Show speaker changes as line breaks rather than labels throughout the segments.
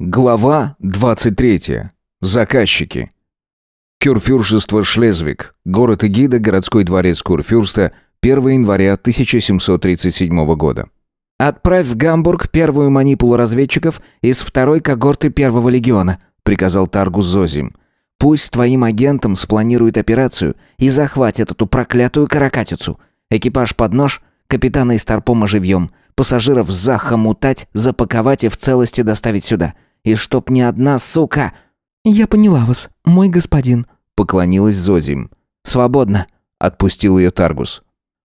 Глава 23. Заказчики. Кюрфюршество Шлезвиг. Город Эгида, городской дворец Курфюрста, 1 января 1737 года.
«Отправь в Гамбург первую манипулу разведчиков из второй когорты первого легиона», приказал Таргус Зозим. «Пусть твоим агентам спланируют операцию и захватят эту проклятую каракатицу. Экипаж под нож, капитана из Тарпома живьем, пассажиров захомутать, запаковать и в целости доставить сюда». И чтоб ни одна сука...»
«Я поняла вас, мой господин», —
поклонилась Зозим.
«Свободно», —
отпустил ее Таргус.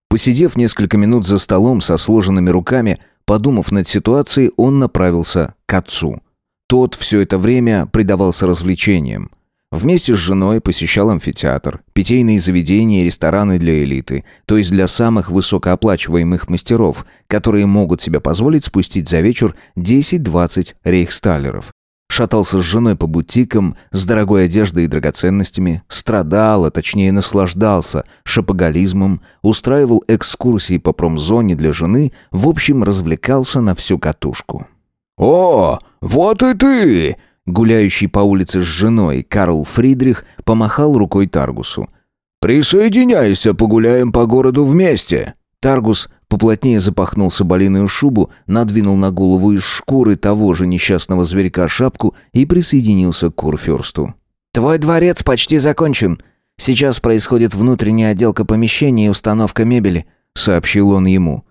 Посидев несколько минут за столом со сложенными руками, подумав над ситуацией, он направился к отцу. Тот все это время предавался развлечениям. Вместе с женой посещал амфитеатр, питейные заведения и рестораны для элиты, то есть для самых высокооплачиваемых мастеров, которые могут себе позволить спустить за вечер 10-20 рейхсталлеров. Шатался с женой по бутикам, с дорогой одеждой и драгоценностями, страдал, а точнее наслаждался шопоголизмом, устраивал экскурсии по промзоне для жены, в общем, развлекался на всю катушку.
«О, вот и ты!»
Гуляющий по улице с женой Карл Фридрих помахал рукой Таргусу.
«Присоединяйся, погуляем по городу вместе!»
Таргус поплотнее запахнул соболиную шубу, надвинул на голову из шкуры того же несчастного зверька шапку и присоединился к Курфюрсту.
«Твой дворец почти закончен. Сейчас происходит внутренняя отделка помещений и установка мебели», — сообщил он ему.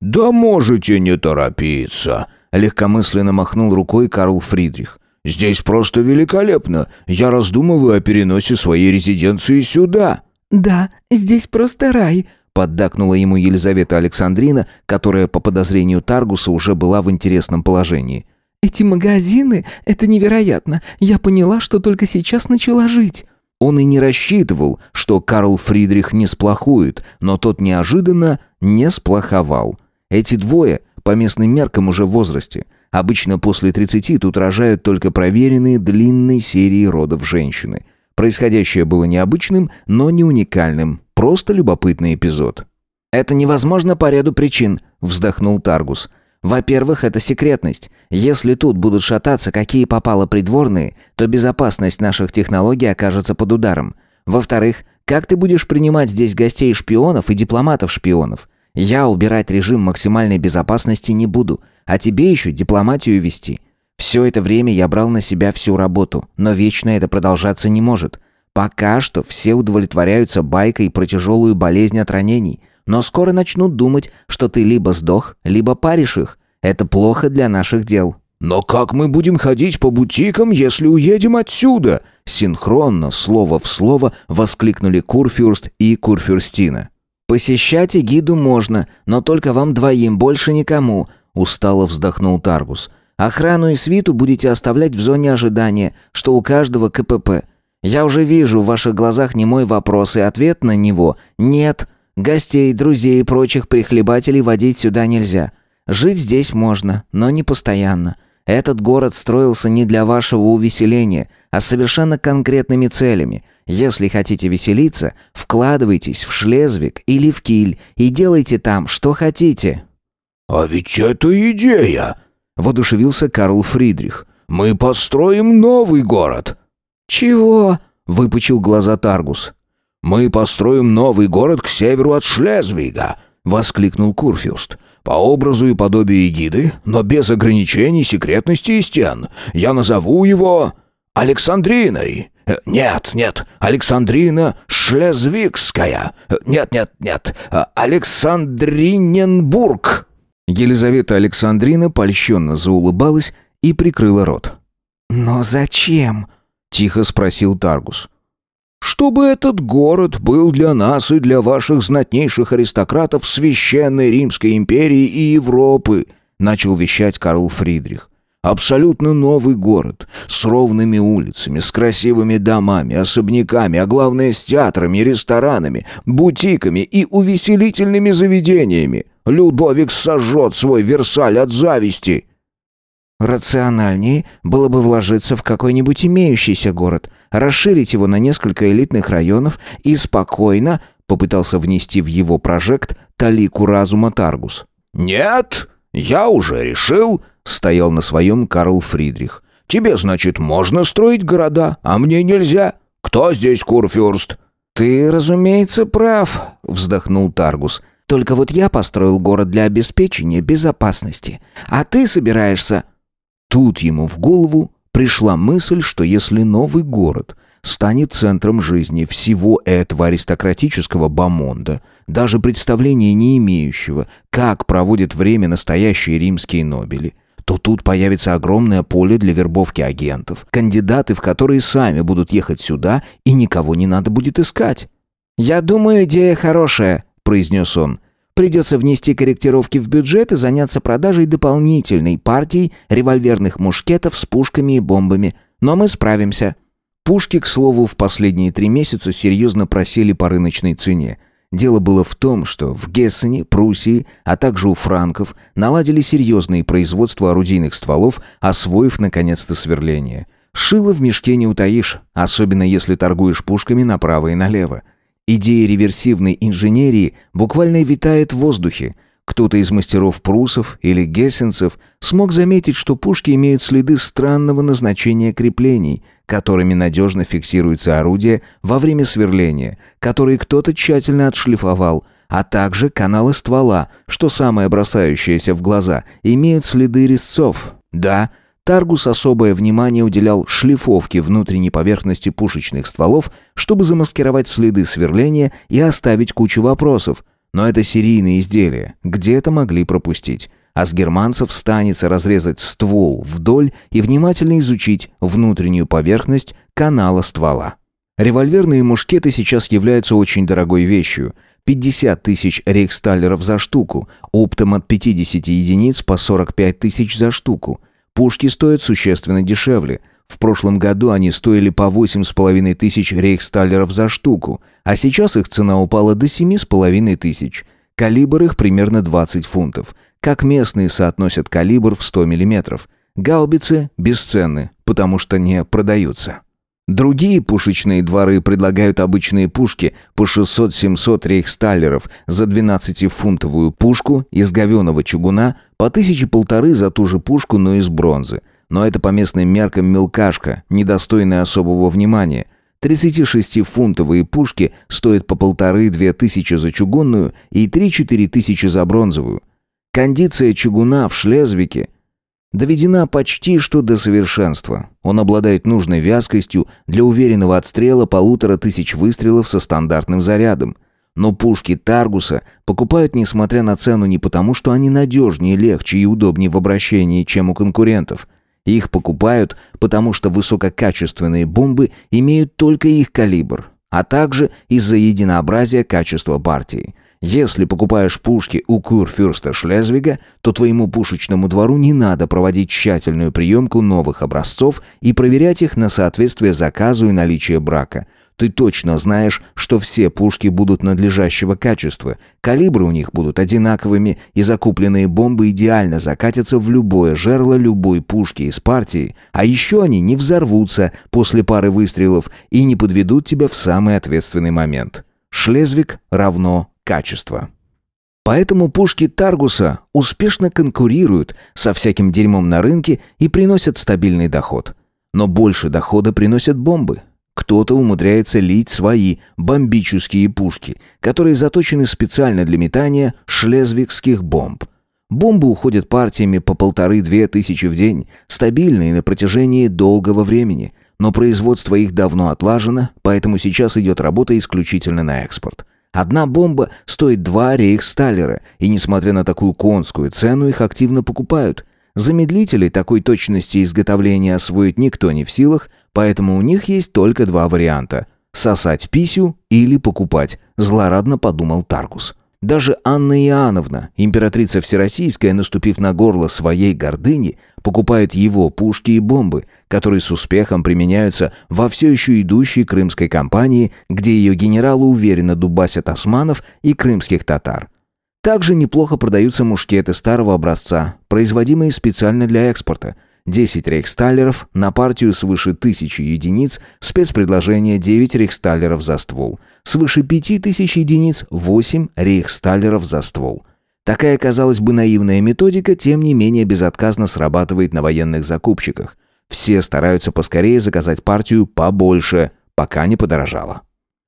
«Да можете не торопиться», — легкомысленно махнул рукой Карл Фридрих. Здесь просто великолепно. Я раздумываю о переносе своей резиденции сюда».
«Да, здесь просто рай», —
поддакнула ему Елизавета Александрина, которая, по подозрению Таргуса, уже была в интересном положении.
«Эти магазины — это невероятно. Я поняла, что только сейчас начала жить».
Он и не рассчитывал, что Карл Фридрих не сплохует, но тот неожиданно не сплоховал. Эти двое, по местным меркам, уже в возрасте — Обычно после 30 тут рожают только проверенные длинной серии родов женщины. Происходящее было необычным, но не уникальным. Просто любопытный эпизод.
«Это невозможно по ряду причин», — вздохнул Таргус. «Во-первых, это секретность. Если тут будут шататься какие попало придворные, то безопасность наших технологий окажется под ударом. Во-вторых, как ты будешь принимать здесь гостей-шпионов и дипломатов-шпионов? Я убирать режим максимальной безопасности не буду, а тебе еще дипломатию вести. Все это время я брал на себя всю работу, но вечно это продолжаться не может. Пока что все удовлетворяются байкой про тяжелую болезнь от ранений, но скоро начнут думать, что ты либо сдох, либо паришь их. Это плохо для наших дел».
«Но как мы будем ходить по бутикам, если уедем отсюда?»
Синхронно, слово в слово, воскликнули Курфюрст и Курфюрстина.
«Посещать гиду можно, но только вам двоим, больше никому», — устало вздохнул Таргус. «Охрану и свиту будете оставлять в зоне ожидания, что у каждого КПП. Я уже вижу в ваших глазах не мой вопрос, и ответ на него — нет. Гостей, друзей и прочих прихлебателей водить сюда нельзя. Жить здесь можно, но не постоянно. Этот город строился не для вашего увеселения, а совершенно конкретными целями. Если хотите веселиться, вкладывайтесь в Шлезвик или в Киль и делайте там, что хотите».
«А ведь это идея!» — воодушевился Карл Фридрих. «Мы построим новый город!»
«Чего?»
— выпучил глаза Таргус.
«Мы построим новый город к северу от Шлезвига!» — воскликнул Курфюст. По образу и подобию эгиды, но без ограничений, секретности и стен. Я назову его Александриной. Э, нет, нет, Александрина Шлезвигская. Э, нет, нет, нет, э, Александриненбург.
Елизавета Александрина польщенно заулыбалась и прикрыла рот.
«Но зачем?»
— тихо спросил Таргус
чтобы этот город был для нас и для ваших знатнейших аристократов священной Римской империи и Европы», начал вещать Карл Фридрих. Абсолютно новый город, с ровными улицами, с красивыми домами, особняками, а главное с театрами, ресторанами, бутиками и увеселительными заведениями. Людовик сожжет свой Версаль от зависти.
Рациональнее было бы вложиться в какой-нибудь имеющийся город, расширить его на несколько элитных районов и спокойно попытался внести в его прожект талику разума Таргус.
«Нет, я уже решил», — стоял на своем Карл Фридрих. Тебе, значит, можно строить города, а мне нельзя. Кто здесь курфюрст?»
«Ты, разумеется, прав», — вздохнул Таргус. «Только вот я построил город для обеспечения безопасности, а ты собираешься...»
Тут ему в голову пришла мысль, что если новый город станет центром жизни всего этого аристократического бомонда, даже представления не имеющего, как проводят время настоящие римские нобели, то тут появится огромное поле для вербовки агентов, кандидаты в которые сами будут ехать сюда, и никого не надо будет искать.
«Я думаю, идея хорошая», — произнес он. «Придется внести корректировки в бюджет и заняться продажей дополнительной партии револьверных мушкетов с пушками и бомбами. Но мы справимся».
Пушки, к слову, в последние три месяца серьезно просели по рыночной цене. Дело было в том, что в Гессене, Пруссии, а также у франков наладили серьезные производства орудийных стволов, освоив наконец-то сверление. Шило в мешке не утаишь, особенно если торгуешь пушками направо и налево. Идея реверсивной инженерии буквально витает в воздухе – кто-то из мастеров прусов или гессенцев смог заметить, что пушки имеют следы странного назначения креплений, которыми надежно фиксируется орудие во время сверления, которые кто-то тщательно отшлифовал, а также каналы ствола, что самое бросающееся в глаза, имеют следы резцов. Да, Таргус особое внимание уделял шлифовке внутренней поверхности пушечных стволов, чтобы замаскировать следы сверления и оставить кучу вопросов – но это серийные изделия, где-то могли пропустить. А с германцев станется разрезать ствол вдоль и внимательно изучить внутреннюю поверхность канала ствола. Револьверные мушкеты сейчас являются очень дорогой вещью. 50 тысяч рейхсталлеров за штуку, оптом от 50 единиц по 45 тысяч за штуку. Пушки стоят существенно дешевле – в прошлом году они стоили по восемь с половиной тысяч рейхсталлеров за штуку, а сейчас их цена упала до семи с половиной тысяч. Калибр их примерно 20 фунтов. Как местные соотносят калибр в 100 миллиметров. Гаубицы бесценны, потому что не продаются. Другие пушечные дворы предлагают обычные пушки по 600-700 рейхсталлеров за 12-фунтовую пушку из говеного чугуна, по тысячи полторы за ту же пушку, но из бронзы. Но это по местным меркам мелкашка, недостойная особого внимания. 36-фунтовые пушки стоят по полторы-две тысячи за чугунную и 3-4 тысячи за бронзовую. Кондиция чугуна в Шлезвике доведена почти что до совершенства. Он обладает нужной вязкостью для уверенного отстрела полутора тысяч выстрелов со стандартным зарядом. Но пушки Таргуса покупают, несмотря на цену, не потому, что они надежнее, легче и удобнее в обращении, чем у конкурентов – их покупают, потому что высококачественные бомбы имеют только их калибр, а также из-за единообразия качества партии. Если покупаешь пушки у Курфюрста Шлезвига, то твоему пушечному двору не надо проводить тщательную приемку новых образцов и проверять их на соответствие заказу и наличие брака – ты точно знаешь, что все пушки будут надлежащего качества, калибры у них будут одинаковыми, и закупленные бомбы идеально закатятся в любое жерло любой пушки из партии, а еще они не взорвутся после пары выстрелов и не подведут тебя в самый ответственный момент. Шлезвик равно качество. Поэтому пушки Таргуса успешно конкурируют со всяким дерьмом на рынке и приносят стабильный доход. Но больше дохода приносят бомбы. Кто-то умудряется лить свои бомбические пушки, которые заточены специально для метания шлезвигских бомб. Бомбы уходят партиями по полторы-две тысячи в день, стабильные на протяжении долгого времени, но производство их давно отлажено, поэтому сейчас идет работа исключительно на экспорт. Одна бомба стоит два рейхсталлера, и несмотря на такую конскую цену, их активно покупают. Замедлителей такой точности изготовления освоить никто не в силах, поэтому у них есть только два варианта – сосать писю или покупать, злорадно подумал Таркус. Даже Анна Иоанновна, императрица Всероссийская, наступив на горло своей гордыни, покупает его пушки и бомбы, которые с успехом применяются во все еще идущей крымской кампании, где ее генералы уверенно дубасят османов и крымских татар – также неплохо продаются мушкеты старого образца, производимые специально для экспорта. 10 рейхсталлеров на партию свыше 1000 единиц, спецпредложение 9 рейхсталлеров за ствол. Свыше 5000 единиц 8 рейхсталлеров за ствол. Такая, казалось бы, наивная методика, тем не менее безотказно срабатывает на военных закупщиках. Все стараются поскорее заказать партию побольше, пока не подорожало.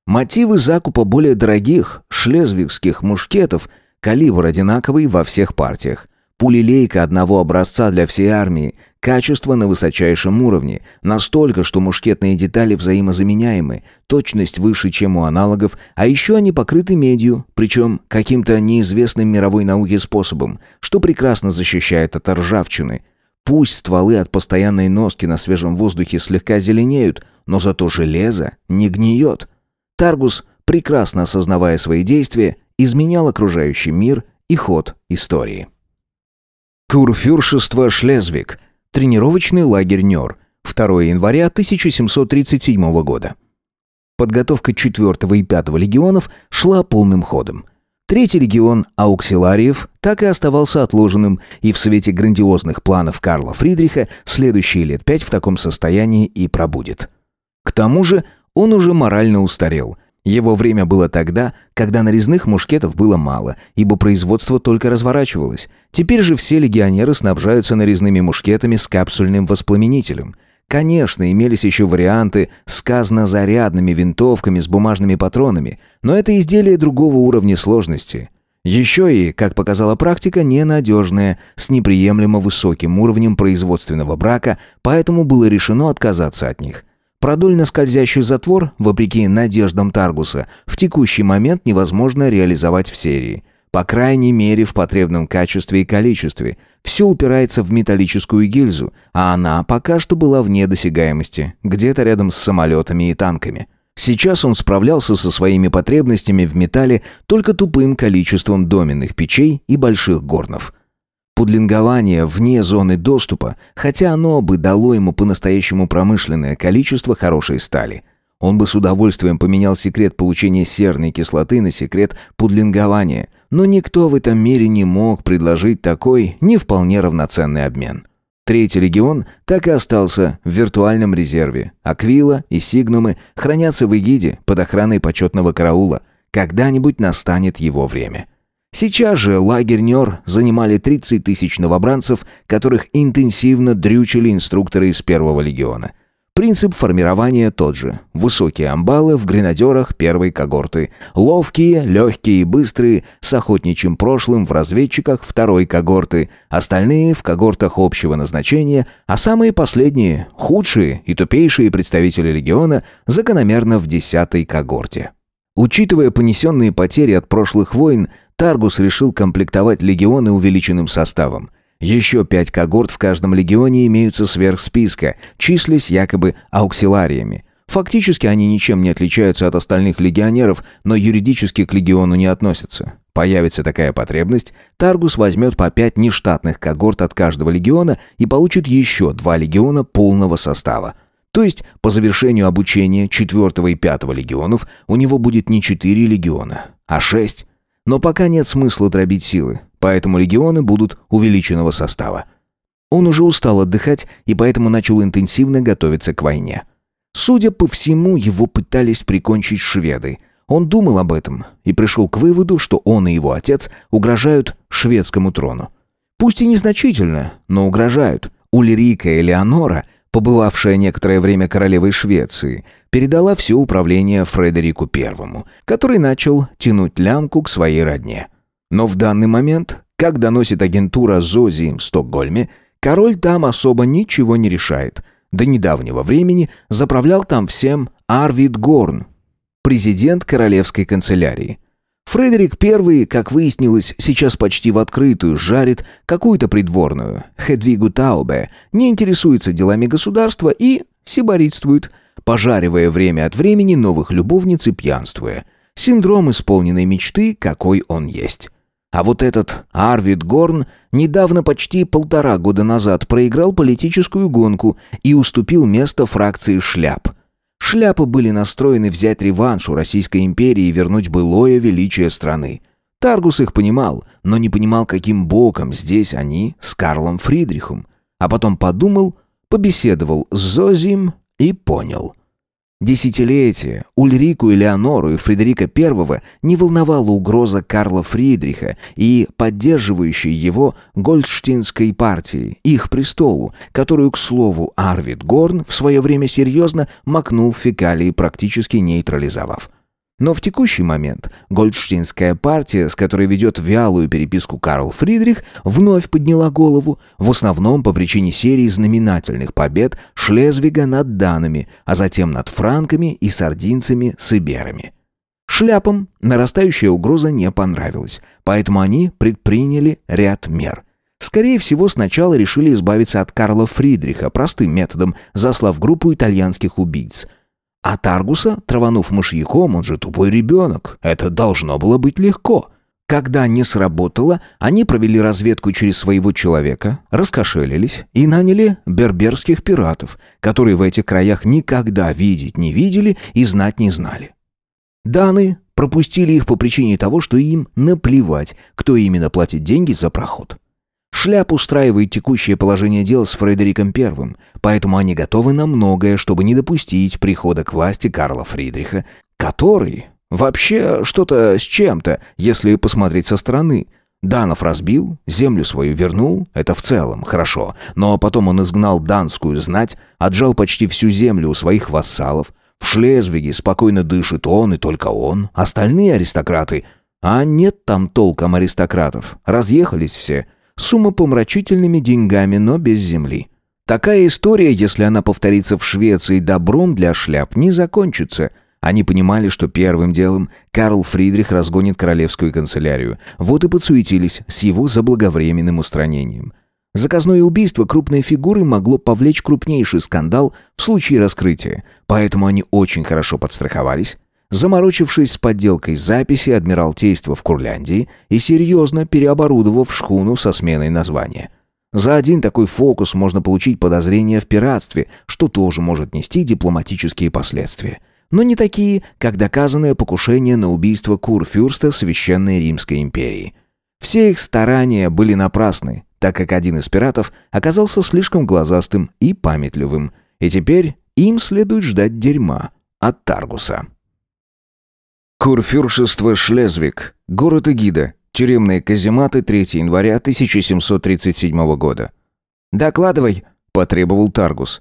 Мотивы закупа более дорогих шлезвигских мушкетов калибр одинаковый во всех партиях. Пулелейка одного образца для всей армии, качество на высочайшем уровне, настолько, что мушкетные детали взаимозаменяемы, точность выше, чем у аналогов, а еще они покрыты медью, причем каким-то неизвестным мировой науке способом, что прекрасно защищает от ржавчины. Пусть стволы от постоянной носки на свежем воздухе слегка зеленеют, но зато железо не гниет. Таргус, прекрасно осознавая свои действия, изменял окружающий мир и ход истории. Курфюршество Шлезвиг. Тренировочный лагерь Нёр. 2 января 1737 года. Подготовка 4 и 5 легионов шла полным ходом. Третий легион ауксилариев так и оставался отложенным, и в свете грандиозных планов Карла Фридриха следующие лет пять в таком состоянии и пробудет. К тому же он уже морально устарел – его время было тогда, когда нарезных мушкетов было мало, ибо производство только разворачивалось. Теперь же все легионеры снабжаются нарезными мушкетами с капсульным воспламенителем. Конечно, имелись еще варианты с казнозарядными винтовками с бумажными патронами, но это изделие другого уровня сложности. Еще и, как показала практика, ненадежное, с неприемлемо высоким уровнем производственного брака, поэтому было решено отказаться от них. Продольно-скользящий затвор, вопреки надеждам Таргуса, в текущий момент невозможно реализовать в серии. По крайней мере, в потребном качестве и количестве. Все упирается в металлическую гильзу, а она пока что была вне досягаемости, где-то рядом с самолетами и танками. Сейчас он справлялся со своими потребностями в металле только тупым количеством доменных печей и больших горнов – Пудлингование вне зоны доступа, хотя оно бы дало ему по-настоящему промышленное количество хорошей стали. Он бы с удовольствием поменял секрет получения серной кислоты на секрет пудлингования, но никто в этом мире не мог предложить такой не вполне равноценный обмен. Третий легион так и остался в виртуальном резерве. Аквила и Сигнумы хранятся в Эгиде под охраной почетного караула. Когда-нибудь настанет его время. Сейчас же лагерь Нёр занимали 30 тысяч новобранцев, которых интенсивно дрючили инструкторы из первого легиона. Принцип формирования тот же. Высокие амбалы в гренадерах первой когорты. Ловкие, легкие и быстрые, с охотничьим прошлым в разведчиках второй когорты. Остальные в когортах общего назначения, а самые последние, худшие и тупейшие представители легиона, закономерно в десятой когорте. Учитывая понесенные потери от прошлых войн, Таргус решил комплектовать легионы увеличенным составом. Еще пять когорт в каждом легионе имеются сверх списка, числясь якобы ауксилариями. Фактически они ничем не отличаются от остальных легионеров, но юридически к легиону не относятся. Появится такая потребность, Таргус возьмет по пять нештатных когорт от каждого легиона и получит еще два легиона полного состава. То есть, по завершению обучения 4 и 5 легионов у него будет не 4 легиона, а 6. Но пока нет смысла дробить силы, поэтому легионы будут увеличенного состава. Он уже устал отдыхать и поэтому начал интенсивно готовиться к войне. Судя по всему, его пытались прикончить шведы. Он думал об этом и пришел к выводу, что он и его отец угрожают шведскому трону. Пусть и незначительно, но угрожают. Ульрика Элеонора побывавшая некоторое время королевой Швеции, передала все управление Фредерику I, который начал тянуть лямку к своей родне. Но в данный момент, как доносит агентура Зози в Стокгольме, король там особо ничего не решает. До недавнего времени заправлял там всем Арвид Горн, президент королевской канцелярии. Фредерик I, как выяснилось, сейчас почти в открытую жарит какую-то придворную, Хедвигу Таубе, не интересуется делами государства и сиборитствует, пожаривая время от времени новых любовниц и пьянствуя. Синдром исполненной мечты, какой он есть. А вот этот Арвид Горн недавно, почти полтора года назад, проиграл политическую гонку и уступил место фракции «Шляп», Шляпы были настроены взять реванш у Российской империи и вернуть былое величие страны. Таргус их понимал, но не понимал, каким боком здесь они с Карлом Фридрихом. А потом подумал, побеседовал с Зозием и понял. Десятилетия Ульрику Элеонору и Фредерика I не волновала угроза Карла Фридриха и поддерживающей его Гольдштинской партии, их престолу, которую, к слову, Арвид Горн в свое время серьезно макнул в фекалии, практически нейтрализовав. Но в текущий момент Гольдштейнская партия, с которой ведет вялую переписку Карл Фридрих, вновь подняла голову, в основном по причине серии знаменательных побед Шлезвига над данами, а затем над франками и сардинцами с иберами. Шляпам нарастающая угроза не понравилась, поэтому они предприняли ряд мер – Скорее всего, сначала решили избавиться от Карла Фридриха простым методом, заслав группу итальянских убийц – а Таргуса, траванув мышьяком, он же тупой ребенок. Это должно было быть легко. Когда не сработало, они провели разведку через своего человека, раскошелились и наняли берберских пиратов, которые в этих краях никогда видеть не видели и знать не знали. Даны пропустили их по причине того, что им наплевать, кто именно платит деньги за проход. Шляп устраивает текущее положение дел с Фредериком I, поэтому они готовы на многое, чтобы не допустить прихода к власти Карла Фридриха, который вообще что-то с чем-то, если посмотреть со стороны. Данов разбил, землю свою вернул, это в целом хорошо, но потом он изгнал данскую знать, отжал почти всю землю у своих вассалов, в Шлезвиге спокойно дышит он и только он, остальные аристократы, а нет там толком аристократов, разъехались все – с умопомрачительными деньгами, но без земли. Такая история, если она повторится в Швеции добром для шляп, не закончится. Они понимали, что первым делом Карл Фридрих разгонит королевскую канцелярию. Вот и подсуетились с его заблаговременным устранением. Заказное убийство крупной фигуры могло повлечь крупнейший скандал в случае раскрытия, поэтому они очень хорошо подстраховались, заморочившись с подделкой записи Адмиралтейства в Курляндии и серьезно переоборудовав шхуну со сменой названия. За один такой фокус можно получить подозрение в пиратстве, что тоже может нести дипломатические последствия. Но не такие, как доказанное покушение на убийство Курфюрста Священной Римской империи. Все их старания были напрасны, так как один из пиратов оказался слишком глазастым и памятливым, и теперь им следует ждать дерьма от Таргуса. Курфюршество Шлезвиг, город Эгида, тюремные казематы, 3 января 1737 года.
«Докладывай», — потребовал Таргус.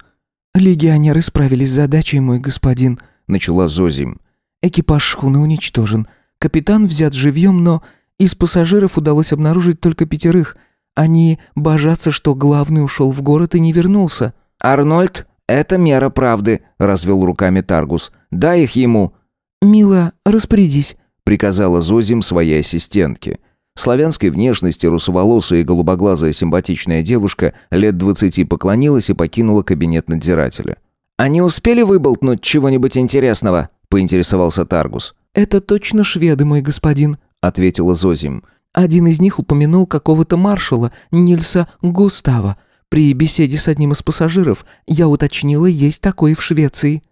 «Легионеры справились с задачей, мой господин», —
начала Зозим.
«Экипаж шхуны уничтожен. Капитан взят живьем, но из пассажиров удалось обнаружить только пятерых. Они божатся, что главный ушел в город и не вернулся».
«Арнольд, это мера правды», — развел руками Таргус. «Дай их ему».
«Мила, распорядись», —
приказала Зозим своей ассистентке. Славянской внешности русоволосая и голубоглазая симпатичная девушка лет двадцати поклонилась и покинула кабинет надзирателя.
«Они успели выболтнуть чего-нибудь интересного?» — поинтересовался Таргус.
«Это точно шведы, мой господин», —
ответила Зозим.
«Один из них упомянул какого-то маршала, Нильса Густава. При беседе с одним из пассажиров я уточнила, есть такой в Швеции».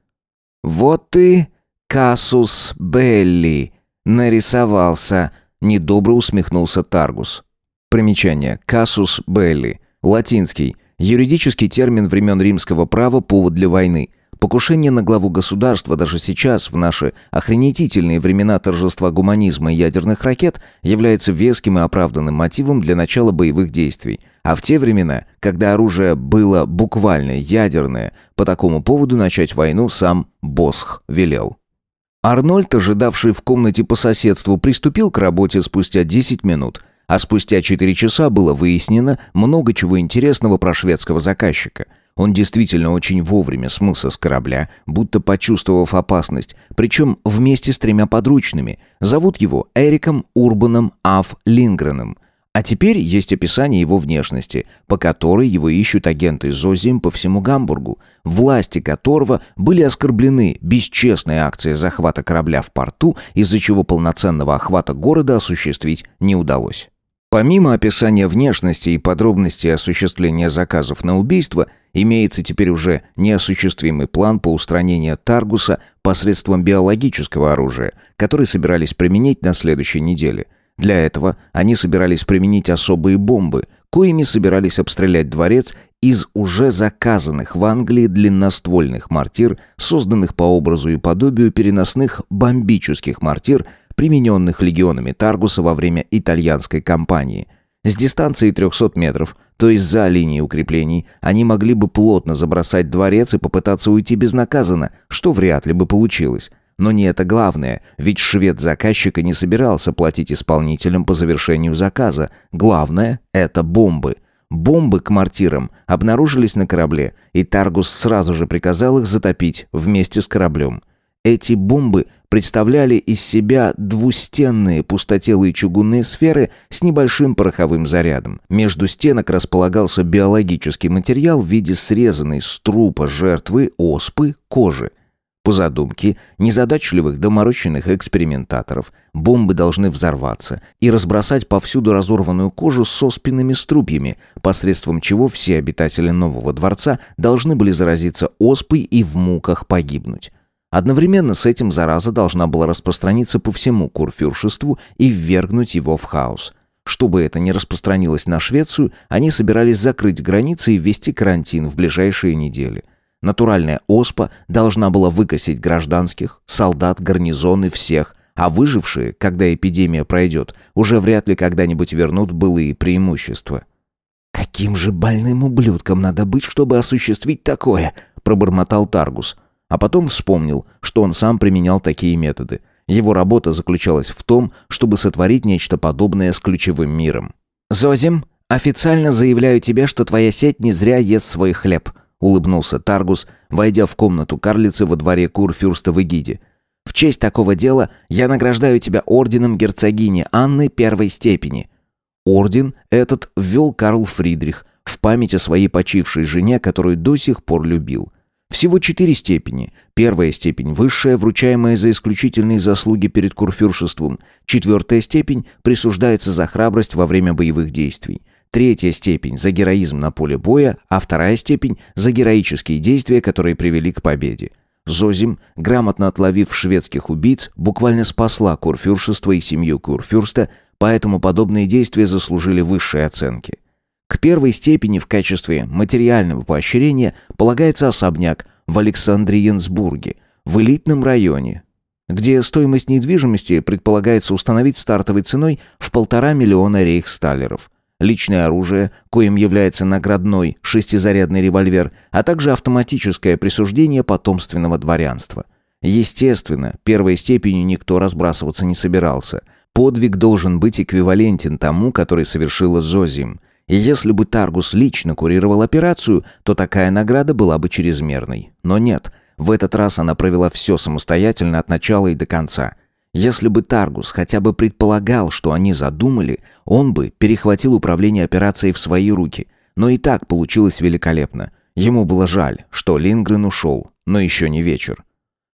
«Вот ты...» Кассус Белли нарисовался, недобро усмехнулся Таргус.
Примечание. Кассус Белли. Латинский. Юридический термин времен римского права «повод для войны». Покушение на главу государства даже сейчас, в наши охренетительные времена торжества гуманизма и ядерных ракет, является веским и оправданным мотивом для начала боевых действий. А в те времена, когда оружие было буквально ядерное, по такому поводу начать войну сам Босх велел. Арнольд, ожидавший в комнате по соседству, приступил к работе спустя 10 минут, а спустя 4 часа было выяснено много чего интересного про шведского заказчика. Он действительно очень вовремя смылся с корабля, будто почувствовав опасность, причем вместе с тремя подручными. Зовут его Эриком Урбаном Аф Лингреном – а теперь есть описание его внешности, по которой его ищут агенты Зозим по всему Гамбургу, власти которого были оскорблены бесчестной акцией захвата корабля в порту, из-за чего полноценного охвата города осуществить не удалось. Помимо описания внешности и подробностей осуществления заказов на убийство, имеется теперь уже неосуществимый план по устранению Таргуса посредством биологического оружия, который собирались применить на следующей неделе – для этого они собирались применить особые бомбы, коими собирались обстрелять дворец из уже заказанных в Англии длинноствольных мортир, созданных по образу и подобию переносных бомбических мортир, примененных легионами Таргуса во время итальянской кампании. С дистанции 300 метров, то есть за линией укреплений, они могли бы плотно забросать дворец и попытаться уйти безнаказанно, что вряд ли бы получилось. Но не это главное, ведь швед заказчика не собирался платить исполнителям по завершению заказа. Главное – это бомбы – Бомбы к мортирам обнаружились на корабле, и Таргус сразу же приказал их затопить вместе с кораблем. Эти бомбы представляли из себя двустенные пустотелые чугунные сферы с небольшим пороховым зарядом. Между стенок располагался биологический материал в виде срезанной с трупа жертвы оспы кожи. По задумке незадачливых доморощенных экспериментаторов, бомбы должны взорваться и разбросать повсюду разорванную кожу со спинными струпьями, посредством чего все обитатели нового дворца должны были заразиться оспой и в муках погибнуть. Одновременно с этим зараза должна была распространиться по всему курфюршеству и ввергнуть его в хаос. Чтобы это не распространилось на Швецию, они собирались закрыть границы и ввести карантин в ближайшие недели – Натуральная оспа должна была выкосить гражданских, солдат, гарнизоны, всех, а выжившие, когда эпидемия пройдет, уже вряд ли когда-нибудь вернут былые преимущества.
«Каким же больным ублюдком надо быть, чтобы осуществить такое?» – пробормотал Таргус. А потом вспомнил, что он сам применял такие методы. Его работа заключалась в том, чтобы сотворить нечто подобное с ключевым миром. «Зозим, официально заявляю тебе, что твоя сеть не зря ест свой хлеб», улыбнулся Таргус, войдя в комнату карлицы во дворе Курфюрста в Эгиде. В честь такого дела я награждаю тебя орденом герцогини Анны первой степени. Орден этот ввел Карл Фридрих в память о своей почившей жене, которую до сих пор любил. Всего четыре степени. Первая степень высшая, вручаемая за исключительные заслуги перед курфюршеством. Четвертая степень присуждается за храбрость во время боевых действий. Третья степень за героизм на поле боя, а вторая степень за героические действия, которые привели к победе. Зозим, грамотно отловив шведских убийц, буквально спасла курфюршество и семью курфюрста, поэтому подобные действия заслужили высшие оценки. К первой степени в качестве материального поощрения полагается особняк в Александриенсбурге, в элитном районе, где стоимость недвижимости предполагается установить стартовой ценой в полтора миллиона рейхсталлеров – личное оружие, коим является наградной шестизарядный револьвер, а также автоматическое присуждение потомственного дворянства. Естественно, первой степенью никто разбрасываться не собирался. Подвиг должен быть эквивалентен тому, который совершила Зозим. И если бы Таргус лично курировал операцию, то такая награда была бы чрезмерной. Но нет, в этот раз она провела все самостоятельно от начала и до конца – если бы Таргус хотя бы предполагал, что они задумали, он бы перехватил управление операцией в свои руки. Но и так получилось великолепно. Ему было жаль, что Лингрен ушел, но еще не вечер.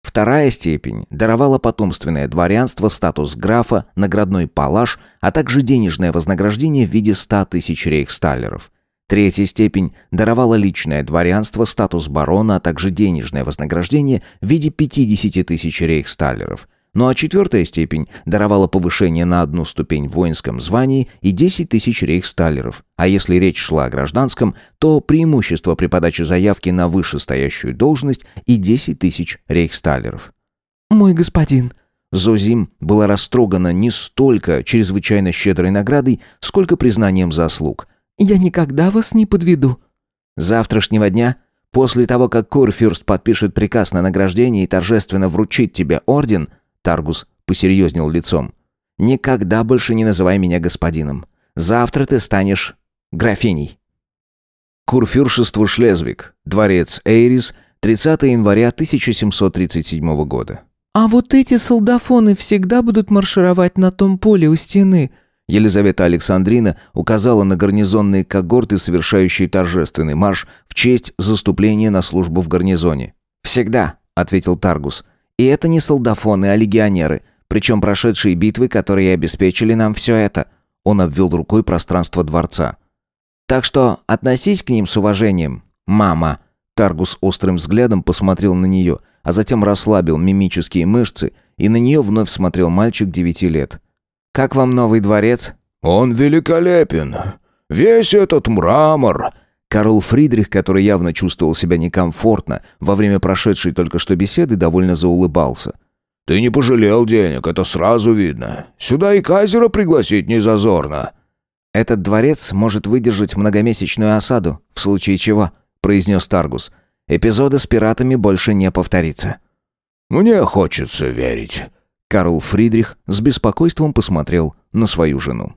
Вторая степень даровала потомственное дворянство, статус графа, наградной палаш, а также денежное вознаграждение в виде 100 тысяч рейхсталлеров. Третья степень даровала личное дворянство, статус барона, а также денежное вознаграждение в виде 50 тысяч рейхсталлеров. Ну а четвертая степень даровала повышение на одну ступень в воинском звании и 10 тысяч рейхсталлеров. А если речь шла о гражданском, то преимущество при подаче заявки на вышестоящую должность и 10 тысяч рейхсталлеров.
«Мой господин»,
Зозим была растрогана не столько чрезвычайно щедрой наградой, сколько признанием заслуг.
«Я никогда вас не подведу».
«Завтрашнего дня, после того, как Курфюрст подпишет приказ на награждение и торжественно вручит тебе орден», Таргус посерьезнел лицом. «Никогда больше не называй меня господином. Завтра ты станешь графиней». Курфюршество Шлезвиг, дворец Эйрис, 30 января 1737 года.
«А вот эти солдафоны всегда будут маршировать на том поле у стены»,
Елизавета Александрина указала на гарнизонные когорты, совершающие торжественный марш в честь заступления на службу в гарнизоне. «Всегда», — ответил Таргус. И это не солдафоны, а легионеры, причем прошедшие битвы, которые обеспечили нам все это. Он обвел рукой пространство дворца. Так что относись к ним с уважением, мама. Таргус острым взглядом посмотрел на нее, а затем расслабил мимические мышцы, и на нее вновь смотрел мальчик девяти лет. «Как вам новый дворец?»
«Он великолепен. Весь этот мрамор...»
Карл Фридрих, который явно чувствовал себя некомфортно во время прошедшей только что беседы, довольно заулыбался.
«Ты не пожалел денег, это сразу видно. Сюда и Кайзера пригласить не зазорно».
«Этот дворец может выдержать многомесячную осаду, в случае чего», — произнес Таргус. «Эпизода с пиратами больше не повторится».
«Мне хочется верить».
Карл Фридрих с беспокойством посмотрел на свою жену.